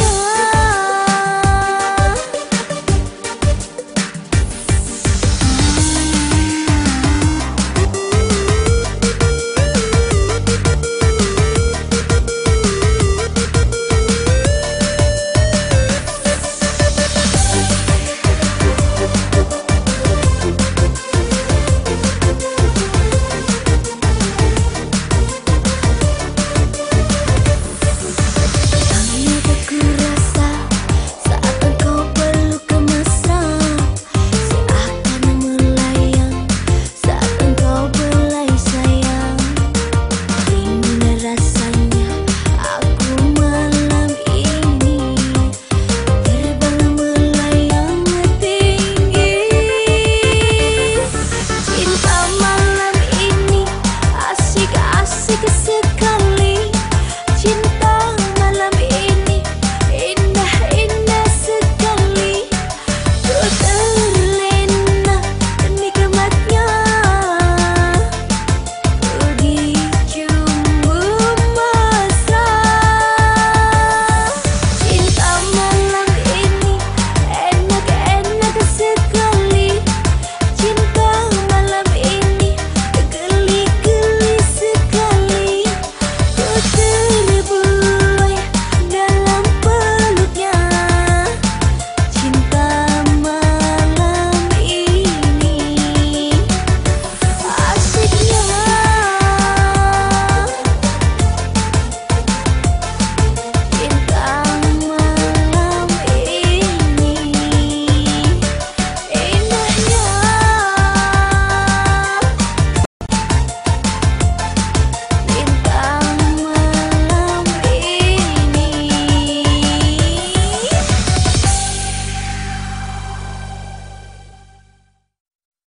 you. you